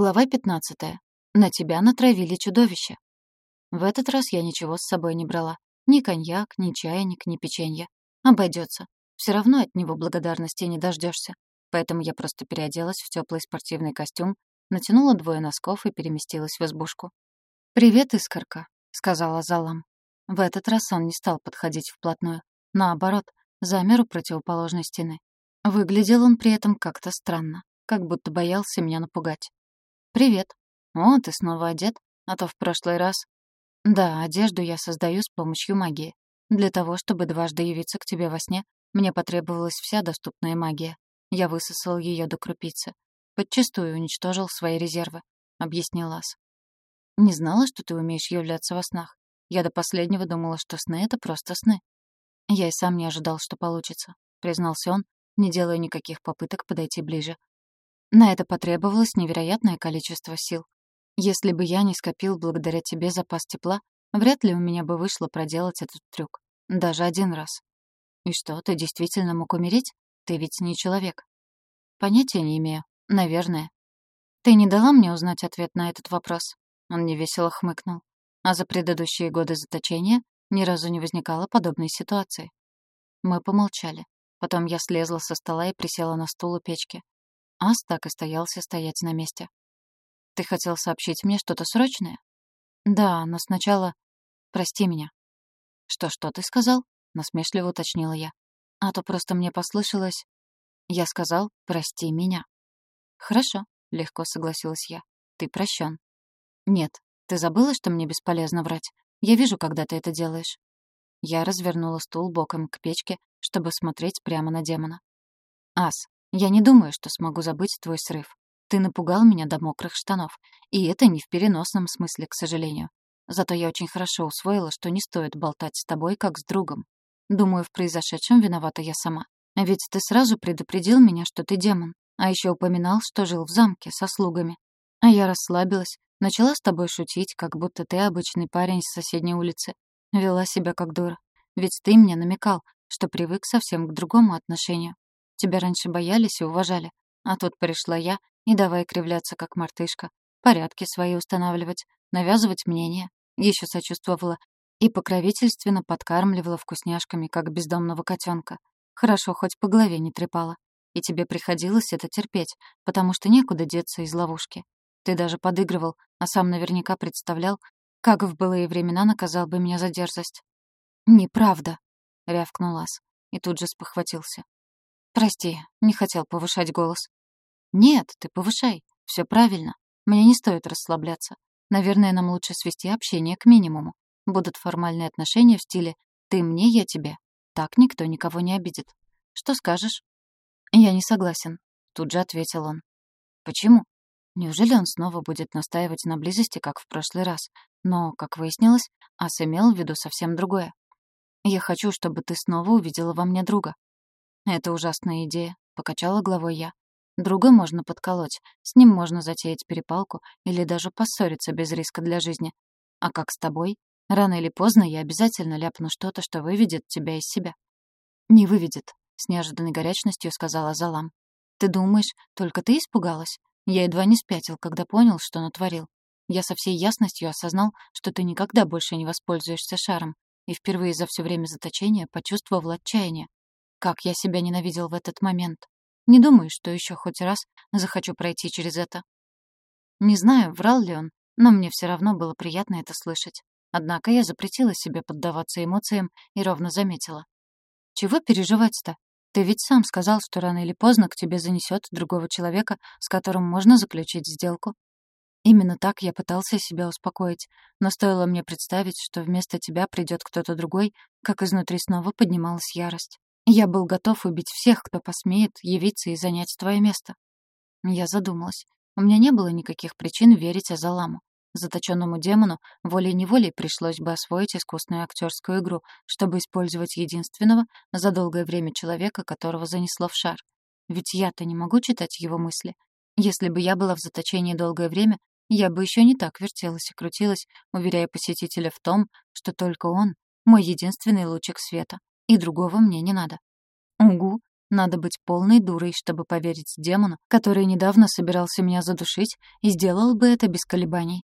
Глава 15. На тебя натравили чудовище. В этот раз я ничего с собой не брала. Ни коньяк, ни чайник, ни печенье. Обойдется. Все равно от него благодарности не дождешься. Поэтому я просто переоделась в теплый спортивный костюм, натянула двое носков и переместилась в избушку. «Привет, Искорка», — сказала Залам. В этот раз он не стал подходить вплотную. Наоборот, замер у противоположной стены. Выглядел он при этом как-то странно, как будто боялся меня напугать. «Привет. О, ты снова одет? А то в прошлый раз...» «Да, одежду я создаю с помощью магии. Для того, чтобы дважды явиться к тебе во сне, мне потребовалась вся доступная магия. Я высосал ее до крупицы. Подчистую уничтожил свои резервы», — объяснил Ас. «Не знала, что ты умеешь являться во снах. Я до последнего думала, что сны — это просто сны». «Я и сам не ожидал, что получится», — признался он, не делая никаких попыток подойти ближе. На это потребовалось невероятное количество сил. Если бы я не скопил благодаря тебе запас тепла, вряд ли у меня бы вышло проделать этот трюк. Даже один раз. И что, ты действительно мог умереть? Ты ведь не человек. Понятия не имею. Наверное. Ты не дала мне узнать ответ на этот вопрос? Он невесело хмыкнул. А за предыдущие годы заточения ни разу не возникало подобной ситуации. Мы помолчали. Потом я слезла со стола и присела на стул у печки. Ас так и стоялся стоять на месте. «Ты хотел сообщить мне что-то срочное?» «Да, но сначала... Прости меня». «Что-что ты сказал?» — насмешливо уточнила я. «А то просто мне послышалось...» Я сказал «прости меня». «Хорошо», — легко согласилась я. «Ты прощен». «Нет, ты забыла, что мне бесполезно врать? Я вижу, когда ты это делаешь». Я развернула стул боком к печке, чтобы смотреть прямо на демона. «Ас, я не думаю, что смогу забыть твой срыв. Ты напугал меня до мокрых штанов. И это не в переносном смысле, к сожалению. Зато я очень хорошо усвоила, что не стоит болтать с тобой, как с другом. Думаю, в произошедшем виновата я сама. Ведь ты сразу предупредил меня, что ты демон. А еще упоминал, что жил в замке со слугами. А я расслабилась, начала с тобой шутить, как будто ты обычный парень с соседней улицы. Вела себя как дура. Ведь ты мне намекал, что привык совсем к другому отношению. Тебя раньше боялись и уважали. А тут пришла я, и давай кривляться, как мартышка. Порядки свои устанавливать, навязывать мнение. Еще сочувствовала и покровительственно подкармливала вкусняшками, как бездомного котенка. Хорошо, хоть по голове не трепала. И тебе приходилось это терпеть, потому что некуда деться из ловушки. Ты даже подыгрывал, а сам наверняка представлял, как в былые времена наказал бы меня за дерзость. «Неправда», — рявкнул Ас, и тут же спохватился. «Прости, не хотел повышать голос». «Нет, ты повышай. Все правильно. Мне не стоит расслабляться. Наверное, нам лучше свести общение к минимуму. Будут формальные отношения в стиле «ты мне, я тебе». Так никто никого не обидит. Что скажешь?» «Я не согласен», — тут же ответил он. «Почему?» Неужели он снова будет настаивать на близости, как в прошлый раз? Но, как выяснилось, Ас имел в виду совсем другое. «Я хочу, чтобы ты снова увидела во мне друга. «Это ужасная идея», — покачала головой я. «Друга можно подколоть, с ним можно затеять перепалку или даже поссориться без риска для жизни. А как с тобой? Рано или поздно я обязательно ляпну что-то, что выведет тебя из себя». «Не выведет», — с неожиданной горячностью сказала Залам. «Ты думаешь, только ты испугалась? Я едва не спятил, когда понял, что натворил. Я со всей ясностью осознал, что ты никогда больше не воспользуешься шаром, и впервые за все время заточения почувствовал отчаяние. Как я себя ненавидел в этот момент. Не думаю, что еще хоть раз захочу пройти через это. Не знаю, врал ли он, но мне все равно было приятно это слышать. Однако я запретила себе поддаваться эмоциям и ровно заметила. Чего переживать-то? Ты ведь сам сказал, что рано или поздно к тебе занесет другого человека, с которым можно заключить сделку. Именно так я пытался себя успокоить, но стоило мне представить, что вместо тебя придет кто-то другой, как изнутри снова поднималась ярость. Я был готов убить всех, кто посмеет явиться и занять твое место. Я задумалась. У меня не было никаких причин верить Азаламу. Заточенному демону волей-неволей пришлось бы освоить искусную актерскую игру, чтобы использовать единственного за долгое время человека, которого занесло в шар. Ведь я-то не могу читать его мысли. Если бы я была в заточении долгое время, я бы еще не так вертелась и крутилась, уверяя посетителя в том, что только он — мой единственный лучик света и другого мне не надо. Угу, Надо быть полной дурой, чтобы поверить демону, который недавно собирался меня задушить и сделал бы это без колебаний.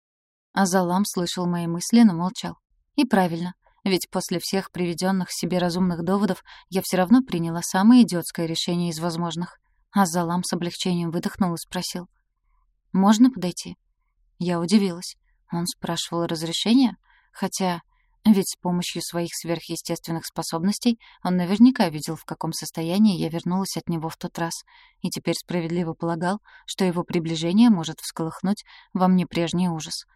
Азалам слышал мои мысли, но молчал. И правильно, ведь после всех приведенных себе разумных доводов я все равно приняла самое идиотское решение из возможных. Азалам с облегчением выдохнул и спросил. «Можно подойти?» Я удивилась. Он спрашивал разрешения, хотя... Ведь с помощью своих сверхъестественных способностей он наверняка видел, в каком состоянии я вернулась от него в тот раз, и теперь справедливо полагал, что его приближение может всколыхнуть во мне прежний ужас.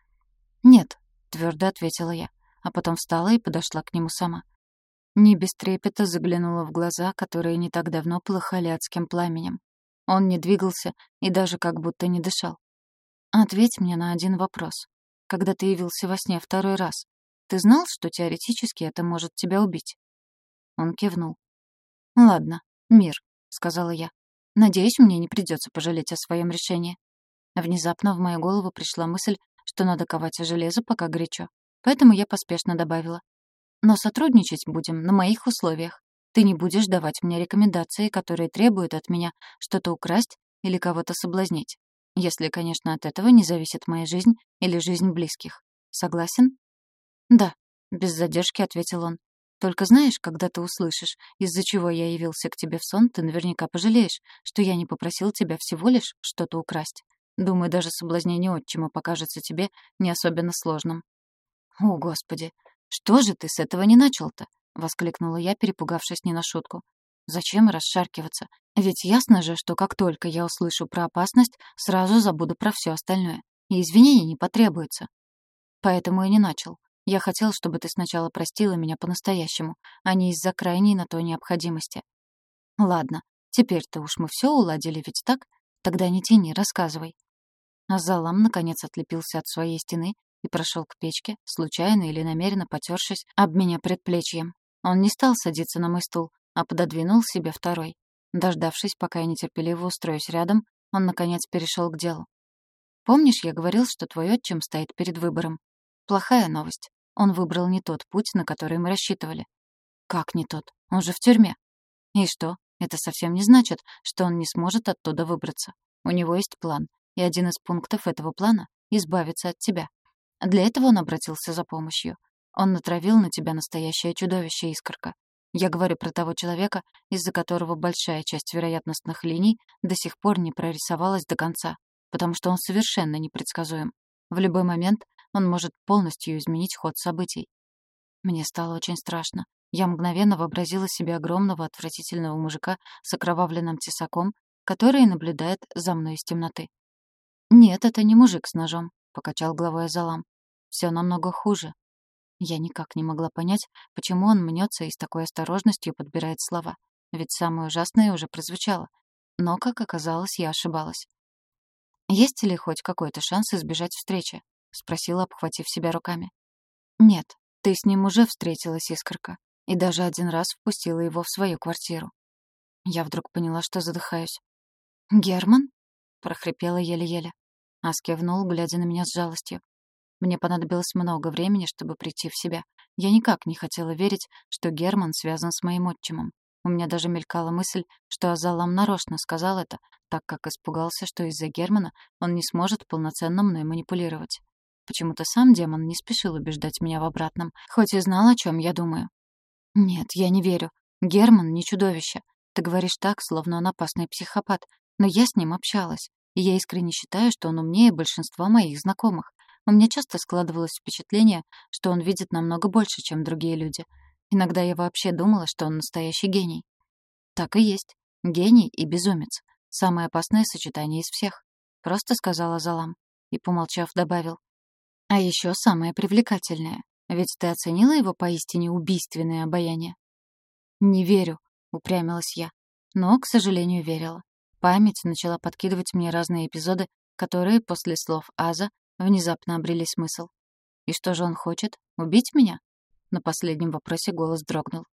«Нет», — твердо ответила я, а потом встала и подошла к нему сама. Не без трепета заглянула в глаза, которые не так давно полыхали адским пламенем. Он не двигался и даже как будто не дышал. «Ответь мне на один вопрос. Когда ты явился во сне второй раз, ты знал, что теоретически это может тебя убить?» Он кивнул. «Ладно, мир», — сказала я. «Надеюсь, мне не придется пожалеть о своем решении». Внезапно в мою голову пришла мысль, что надо ковать железо, пока горячо. Поэтому я поспешно добавила. «Но сотрудничать будем на моих условиях. Ты не будешь давать мне рекомендации, которые требуют от меня что-то украсть или кого-то соблазнить. Если, конечно, от этого не зависит моя жизнь или жизнь близких. Согласен?» «Да», — без задержки ответил он. «Только знаешь, когда ты услышишь, из-за чего я явился к тебе в сон, ты наверняка пожалеешь, что я не попросил тебя всего лишь что-то украсть. Думаю, даже соблазнение отчима покажется тебе не особенно сложным». «О, Господи! Что же ты с этого не начал-то?» — воскликнула я, перепугавшись не на шутку. «Зачем расшаркиваться? Ведь ясно же, что как только я услышу про опасность, сразу забуду про все остальное. И извинений не потребуется. Поэтому и не начал. Я хотел, чтобы ты сначала простила меня по-настоящему, а не из-за крайней на то необходимости. Ладно, теперь-то уж мы все уладили, ведь так? Тогда не тяни, рассказывай. Азалам, наконец, отлепился от своей стены и прошел к печке, случайно или намеренно потершись об меня предплечьем. Он не стал садиться на мой стул, а пододвинул себе второй. Дождавшись, пока я нетерпеливо устроюсь рядом, он, наконец, перешел к делу. «Помнишь, я говорил, что твой отчим стоит перед выбором? Плохая новость. Он выбрал не тот путь, на который мы рассчитывали. Как не тот? Он же в тюрьме. И что? Это совсем не значит, что он не сможет оттуда выбраться. У него есть план, и один из пунктов этого плана — избавиться от тебя. Для этого он обратился за помощью. Он натравил на тебя настоящее чудовище Искорка. Я говорю про того человека, из-за которого большая часть вероятностных линий до сих пор не прорисовалась до конца, потому что он совершенно непредсказуем. В любой момент он может полностью изменить ход событий. Мне стало очень страшно. Я мгновенно вообразила себе огромного отвратительного мужика с окровавленным тесаком, который наблюдает за мной из темноты. «Нет, это не мужик с ножом», — покачал головой Азалам. «Все намного хуже». Я никак не могла понять, почему он мнется и с такой осторожностью подбирает слова. Ведь самое ужасное уже прозвучало. Но, как оказалось, я ошибалась. «Есть ли хоть какой-то шанс избежать встречи?» — спросила, обхватив себя руками. «Нет, ты с ним уже встретилась, Искорка, и даже один раз впустила его в свою квартиру». Я вдруг поняла, что задыхаюсь. «Герман?» — прохрипела еле-еле. Ас кивнул, глядя на меня с жалостью. Мне понадобилось много времени, чтобы прийти в себя. Я никак не хотела верить, что Герман связан с моим отчимом. У меня даже мелькала мысль, что Азалам нарочно сказал это, так как испугался, что из-за Германа он не сможет полноценно мной манипулировать. Почему-то сам демон не спешил убеждать меня в обратном, хоть и знал, о чем я думаю. «Нет, я не верю. Герман не чудовище. Ты говоришь так, словно он опасный психопат. Но я с ним общалась, и я искренне считаю, что он умнее большинства моих знакомых. У меня часто складывалось впечатление, что он видит намного больше, чем другие люди. Иногда я вообще думала, что он настоящий гений. Так и есть. Гений и безумец. Самое опасное сочетание из всех. Просто сказала Залам. И, помолчав, добавил. А еще самое привлекательное. Ведь ты оценила его поистине убийственное обаяние? Не верю, упрямилась я. Но, к сожалению, верила. Память начала подкидывать мне разные эпизоды, которые после слов Аза внезапно обрели смысл. И что же он хочет? Убить меня? На последнем вопросе голос дрогнул.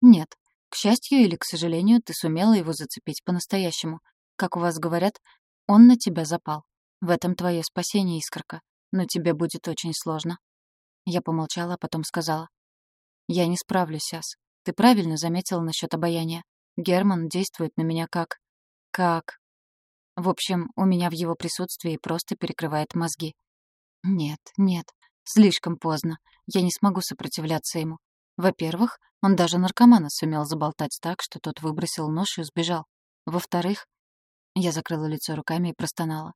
Нет. К счастью или к сожалению, ты сумела его зацепить по-настоящему. Как у вас говорят, он на тебя запал. В этом твое спасение, Искорка но тебе будет очень сложно». Я помолчала, а потом сказала. «Я не справлюсь, Ас. Ты правильно заметила насчет обаяния. Герман действует на меня как... как... В общем, у меня в его присутствии просто перекрывает мозги. Нет, нет, слишком поздно. Я не смогу сопротивляться ему. Во-первых, он даже наркомана сумел заболтать так, что тот выбросил нож и сбежал. Во-вторых, я закрыла лицо руками и простонала.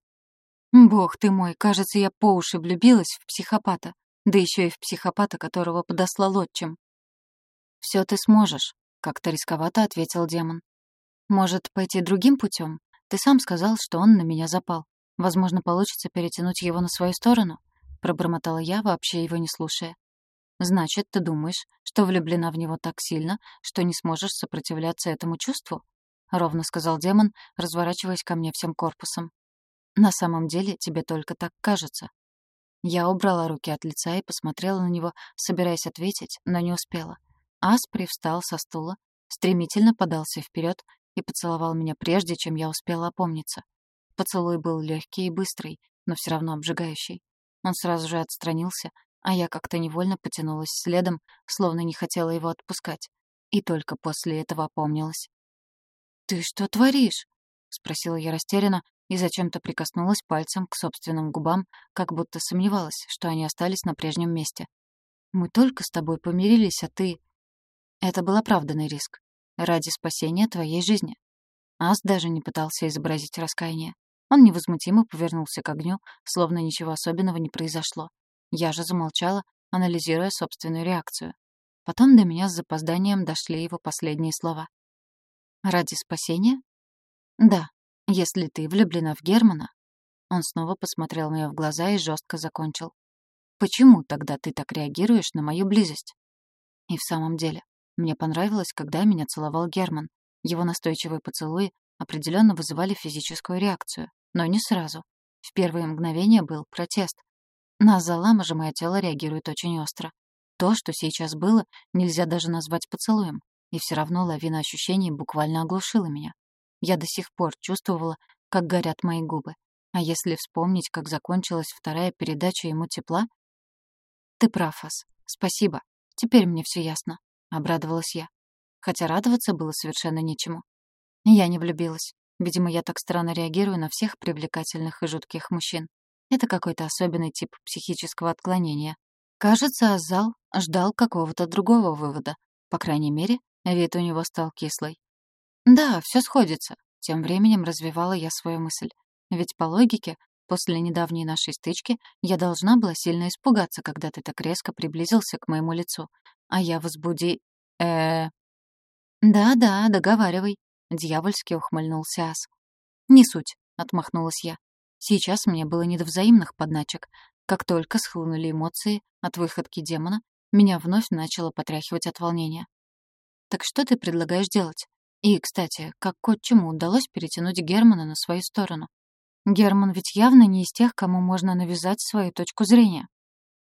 «Бог ты мой, кажется, я по уши влюбилась в психопата, да еще и в психопата, которого подослал отчим». «Все ты сможешь», — как-то рисковато ответил демон. «Может, пойти другим путем? Ты сам сказал, что он на меня запал. Возможно, получится перетянуть его на свою сторону?» — пробормотала я, вообще его не слушая. «Значит, ты думаешь, что влюблена в него так сильно, что не сможешь сопротивляться этому чувству?» — ровно сказал демон, разворачиваясь ко мне всем корпусом. «На самом деле тебе только так кажется». Я убрала руки от лица и посмотрела на него, собираясь ответить, но не успела. Ас привстал со стула, стремительно подался вперед и поцеловал меня прежде, чем я успела опомниться. Поцелуй был легкий и быстрый, но все равно обжигающий. Он сразу же отстранился, а я как-то невольно потянулась следом, словно не хотела его отпускать. И только после этого опомнилась. «Ты что творишь?» — спросила я растерянно и зачем-то прикоснулась пальцем к собственным губам, как будто сомневалась, что они остались на прежнем месте. «Мы только с тобой помирились, а ты...» Это был оправданный риск. Ради спасения твоей жизни. Ас даже не пытался изобразить раскаяние. Он невозмутимо повернулся к огню, словно ничего особенного не произошло. Я же замолчала, анализируя собственную реакцию. Потом до меня с запозданием дошли его последние слова. «Ради спасения?» «Да, если ты влюблена в Германа». Он снова посмотрел мне в глаза и жестко закончил. «Почему тогда ты так реагируешь на мою близость?» И в самом деле, мне понравилось, когда меня целовал Герман. Его настойчивые поцелуи определенно вызывали физическую реакцию, но не сразу. В первые мгновения был протест, на Азалама же мое тело реагирует очень остро. То, что сейчас было, нельзя даже назвать поцелуем. И все равно лавина ощущений буквально оглушила меня. Я до сих пор чувствовала, как горят мои губы. А если вспомнить, как закончилась вторая передача ему тепла... «Ты прав, Ас. Спасибо. Теперь мне все ясно», — обрадовалась я. Хотя радоваться было совершенно нечему. Я не влюбилась. Видимо, я так странно реагирую на всех привлекательных и жутких мужчин. Это какой-то особенный тип психического отклонения. Кажется, Азал ждал какого-то другого вывода. По крайней мере, вид у него стал кислый. «Да, все сходится», — тем временем развивала я свою мысль. Ведь по логике, после недавней нашей стычки, я должна была сильно испугаться, когда ты так резко приблизился к моему лицу. А я возбуди... э «Да-да, договаривай», — дьявольски ухмыльнулся Ас. «Не суть», — отмахнулась я. Сейчас мне было не до взаимных подначек. Как только схлынули эмоции от выходки демона, меня вновь начало потряхивать от волнения. «Так что ты предлагаешь делать? И, кстати, как отчиму удалось перетянуть Германа на свою сторону? Герман ведь явно не из тех, кому можно навязать свою точку зрения.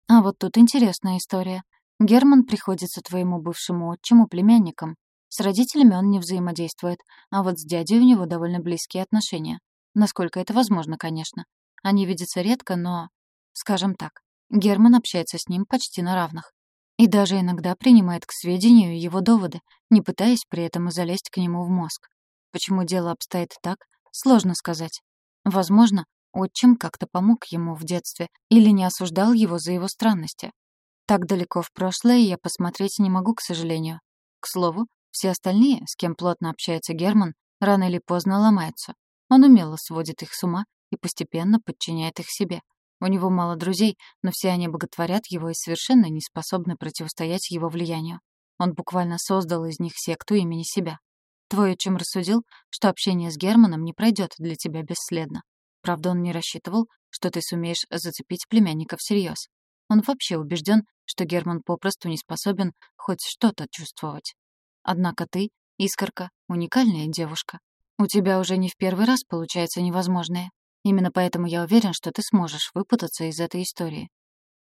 А вот тут интересная история. Герман приходится твоему бывшему отчиму племянником. С родителями он не взаимодействует, а вот с дядей у него довольно близкие отношения. Насколько это возможно, конечно. Они видятся редко, но... Скажем так, Герман общается с ним почти на равных. И даже иногда принимает к сведению его доводы, не пытаясь при этом залезть к нему в мозг. Почему дело обстоит так, сложно сказать. Возможно, отчим как-то помог ему в детстве или не осуждал его за его странности. Так далеко в прошлое я посмотреть не могу, к сожалению. К слову, все остальные, с кем плотно общается Герман, рано или поздно ломаются. Он умело сводит их с ума и постепенно подчиняет их себе. У него мало друзей, но все они боготворят его и совершенно не способны противостоять его влиянию. Он буквально создал из них секту имени себя. Твой отчим рассудил, что общение с Германом не пройдет для тебя бесследно. Правда, он не рассчитывал, что ты сумеешь зацепить племянника всерьез. Он вообще убежден, что Герман попросту не способен хоть что-то чувствовать. Однако ты, Искорка, уникальная девушка. У тебя уже не в первый раз получается невозможное. Именно поэтому я уверен, что ты сможешь выпутаться из этой истории.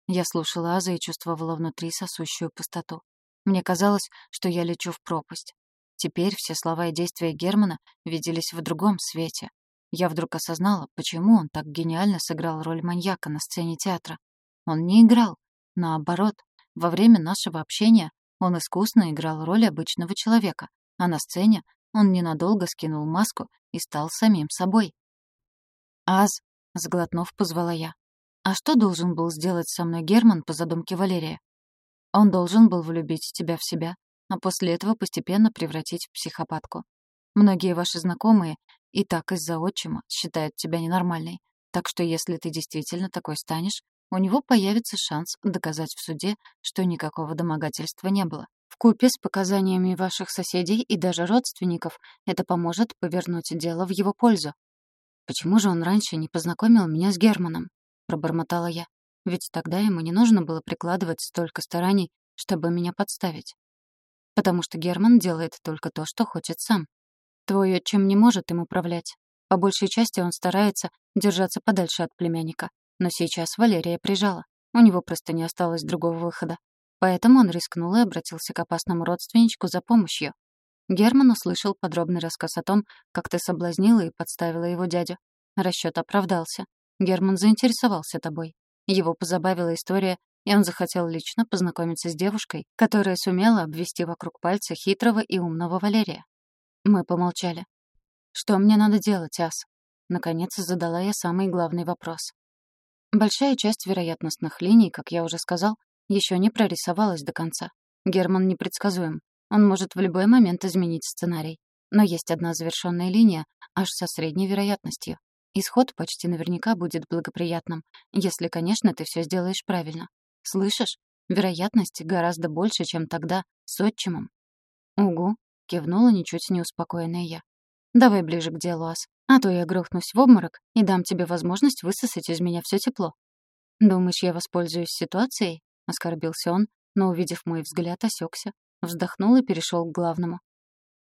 Я слушала Аза и чувствовала внутри сосущую пустоту. Мне казалось, что я лечу в пропасть. Теперь все слова и действия Германа виделись в другом свете. Я вдруг осознала, почему он так гениально сыграл роль маньяка на сцене театра. Он не играл. Наоборот, во время нашего общения он искусно играл роль обычного человека, а на сцене он ненадолго скинул маску и стал самим собой. «Аз», — сглотнув, позвала я. «А что должен был сделать со мной Герман по задумке Валерия? Он должен был влюбить тебя в себя, а после этого постепенно превратить в психопатку. Многие ваши знакомые и так из-за отчима считают тебя ненормальной, так что если ты действительно такой станешь, у него появится шанс доказать в суде, что никакого домогательства не было. В купе с показаниями ваших соседей и даже родственников это поможет повернуть дело в его пользу. «Почему же он раньше не познакомил меня с Германом?» — пробормотала я. «Ведь тогда ему не нужно было прикладывать столько стараний, чтобы меня подставить. Потому что Герман делает только то, что хочет сам. Твой отчим не может им управлять. По большей части он старается держаться подальше от племянника. Но сейчас Валерия прижала. У него просто не осталось другого выхода. Поэтому он рискнул и обратился к опасному родственничку за помощью. Герман услышал подробный рассказ о том, как ты соблазнила и подставила его дядю. Расчет оправдался. Герман заинтересовался тобой. Его позабавила история, и он захотел лично познакомиться с девушкой, которая сумела обвести вокруг пальца хитрого и умного Валерия. Мы помолчали. «Что мне надо делать, Ас?» Наконец задала я самый главный вопрос. Большая часть вероятностных линий, как я уже сказал, еще не прорисовалась до конца. Герман непредсказуем. Он может в любой момент изменить сценарий. Но есть одна завершенная линия, аж со средней вероятностью. Исход почти наверняка будет благоприятным, если, конечно, ты все сделаешь правильно. Слышишь? Вероятность гораздо больше, чем тогда с отчимом. «Угу», — кивнула ничуть не успокоенная я. «Давай ближе к делу, Ас, а то я грохнусь в обморок и дам тебе возможность высосать из меня все тепло». «Думаешь, я воспользуюсь ситуацией?» — оскорбился он, но, увидев мой взгляд, осекся, вздохнул и перешел к главному.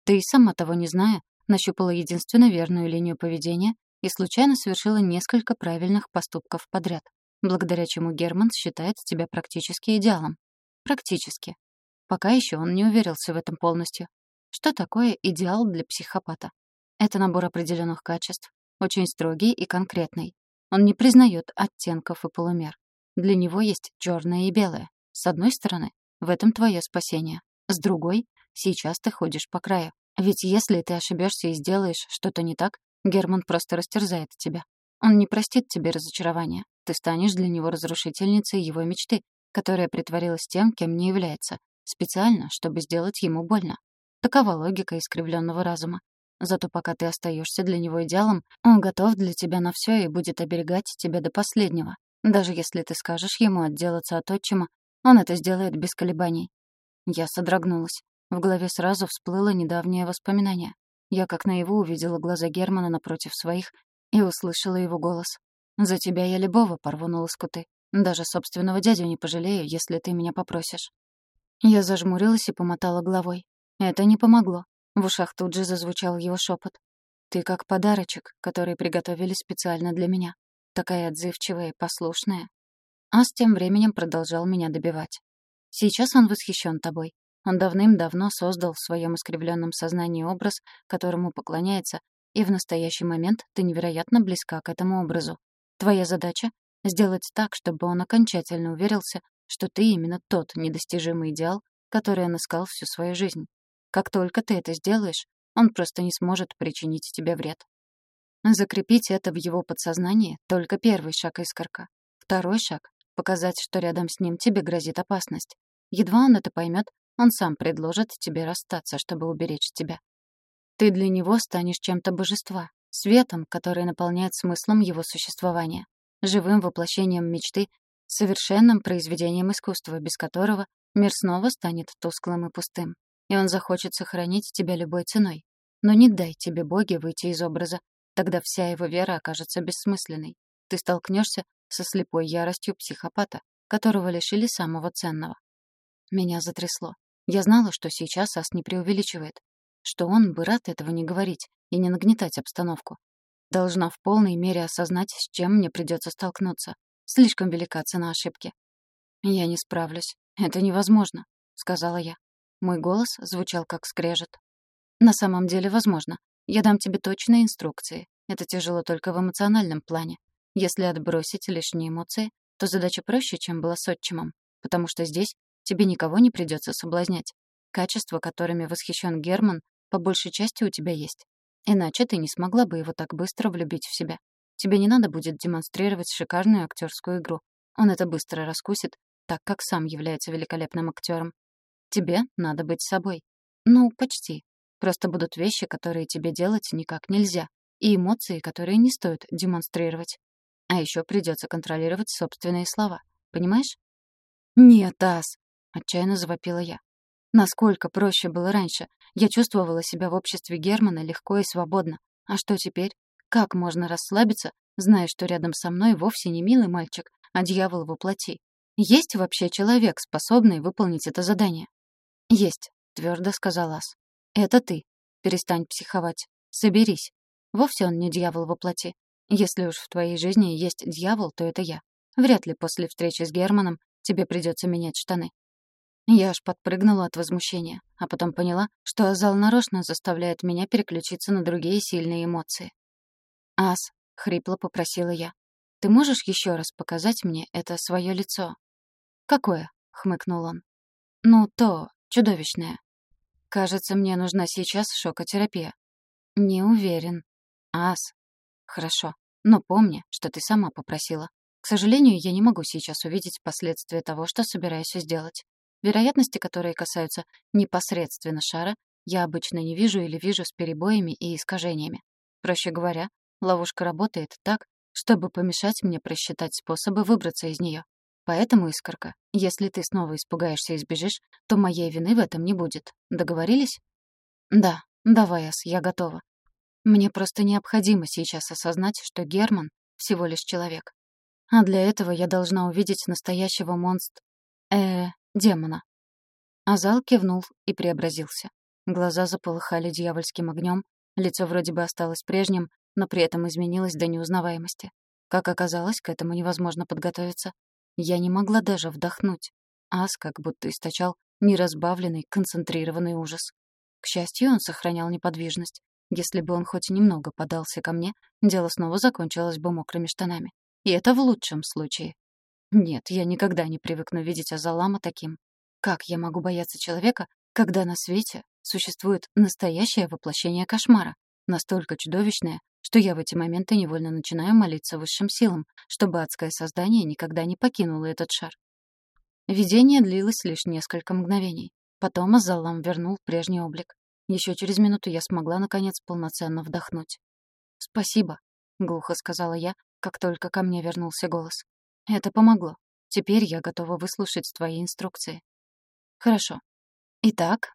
«Ты, сама того не зная, нащупала единственно верную линию поведения и случайно совершила несколько правильных поступков подряд, благодаря чему Герман считает тебя практически идеалом. Практически. Пока еще он не уверился в этом полностью. Что такое идеал для психопата? Это набор определенных качеств, очень строгий и конкретный. Он не признает оттенков и полумер. Для него есть черное и белое. С одной стороны, в этом твое спасение. С другой, сейчас ты ходишь по краю. Ведь если ты ошибешься и сделаешь что-то не так, Герман просто растерзает тебя. Он не простит тебе разочарования. Ты станешь для него разрушительницей его мечты, которая притворилась тем, кем не является, специально, чтобы сделать ему больно. Такова логика искривленного разума. Зато пока ты остаешься для него идеалом, он готов для тебя на все и будет оберегать тебя до последнего. Даже если ты скажешь ему отделаться от отчима, он это сделает без колебаний. Я содрогнулась. В голове сразу всплыло недавнее воспоминание. Я как наяву увидела глаза Германа напротив своих и услышала его голос. «За тебя я любого порву на лоскуты. Даже собственного дядю не пожалею, если ты меня попросишь». Я зажмурилась и помотала головой. Это не помогло. В ушах тут же зазвучал его шепот. «Ты как подарочек, который приготовили специально для меня. Такая отзывчивая и послушная». Ас тем временем продолжал меня добивать. «Сейчас он восхищен тобой. Он давным-давно создал в своем искривленном сознании образ, которому поклоняется, и в настоящий момент ты невероятно близка к этому образу. Твоя задача — сделать так, чтобы он окончательно уверился, что ты именно тот недостижимый идеал, который он искал всю свою жизнь. Как только ты это сделаешь, он просто не сможет причинить тебе вред. Закрепить это в его подсознании — только первый шаг искорка. Второй шаг — показать, что рядом с ним тебе грозит опасность. Едва он это поймет, он сам предложит тебе расстаться, чтобы уберечь тебя. Ты для него станешь чем-то божества, светом, который наполняет смыслом его существования, живым воплощением мечты, совершенным произведением искусства, без которого мир снова станет тусклым и пустым. И он захочет сохранить тебя любой ценой. Но не дай тебе боги выйти из образа, тогда вся его вера окажется бессмысленной. Ты столкнешься со слепой яростью психопата, которого лишили самого ценного. Меня затрясло. Я знала, что сейчас Ас не преувеличивает, что он бы рад этого не говорить и не нагнетать обстановку. Должна в полной мере осознать, с чем мне придется столкнуться. Слишком велика цена ошибки. «Я не справлюсь. Это невозможно», — сказала я. Мой голос звучал как скрежет. «На самом деле возможно. Я дам тебе точные инструкции. Это тяжело только в эмоциональном плане. Если отбросить лишние эмоции, то задача проще, чем была с отчимом, потому что здесь тебе никого не придется соблазнять. Качества, которыми восхищен Герман, по большей части у тебя есть. Иначе ты не смогла бы его так быстро влюбить в себя. Тебе не надо будет демонстрировать шикарную актерскую игру. Он это быстро раскусит, так как сам является великолепным актером. Тебе надо быть собой. Ну, почти. Просто будут вещи, которые тебе делать никак нельзя, и эмоции, которые не стоит демонстрировать. А еще придется контролировать собственные слова. Понимаешь? «Нет, Ас!» — отчаянно завопила я. Насколько проще было раньше. Я чувствовала себя в обществе Германа легко и свободно. А что теперь? Как можно расслабиться, зная, что рядом со мной вовсе не милый мальчик, а дьявол во плоти? Есть вообще человек, способный выполнить это задание? Есть, твердо сказал Ас. Это ты. Перестань психовать. Соберись. Вовсе он не дьявол во плоти. Если уж в твоей жизни есть дьявол, то это я. Вряд ли после встречи с Германом тебе придется менять штаны. Я аж подпрыгнула от возмущения, а потом поняла, что Азал нарочно заставляет меня переключиться на другие сильные эмоции. «Ас», — хрипло попросила я, — «ты можешь еще раз показать мне это свое лицо?» «Какое?» — хмыкнул он. «Ну, то, чудовищное. Кажется, мне нужна сейчас шокотерапия». «Не уверен». «Ас». «Хорошо, но помни, что ты сама попросила. К сожалению, я не могу сейчас увидеть последствия того, что собираюсь сделать. Вероятности, которые касаются непосредственно шара, я обычно не вижу или вижу с перебоями и искажениями. Проще говоря, ловушка работает так, чтобы помешать мне просчитать способы выбраться из нее. Поэтому, Искорка, если ты снова испугаешься и сбежишь, то моей вины в этом не будет. Договорились? Да, давай, Ас, я готова. Мне просто необходимо сейчас осознать, что Герман всего лишь человек. А для этого я должна увидеть настоящего монстра... э демона. Азал кивнул и преобразился. Глаза заполыхали дьявольским огнем, лицо вроде бы осталось прежним, но при этом изменилось до неузнаваемости. Как оказалось, к этому невозможно подготовиться. Я не могла даже вдохнуть. Ас как будто источал неразбавленный, концентрированный ужас. К счастью, он сохранял неподвижность. Если бы он хоть немного подался ко мне, дело снова закончилось бы мокрыми штанами. И это в лучшем случае. Нет, я никогда не привыкну видеть Азалама таким. Как я могу бояться человека, когда на свете существует настоящее воплощение кошмара, настолько чудовищное, что я в эти моменты невольно начинаю молиться высшим силам, чтобы адское создание никогда не покинуло этот шар. Видение длилось лишь несколько мгновений. Потом Азалам вернул прежний облик. Еще через минуту я смогла, наконец, полноценно вдохнуть. «Спасибо», — глухо сказала я, как только ко мне вернулся голос. Это помогло. Теперь я готова выслушать твои инструкции. Хорошо. Итак,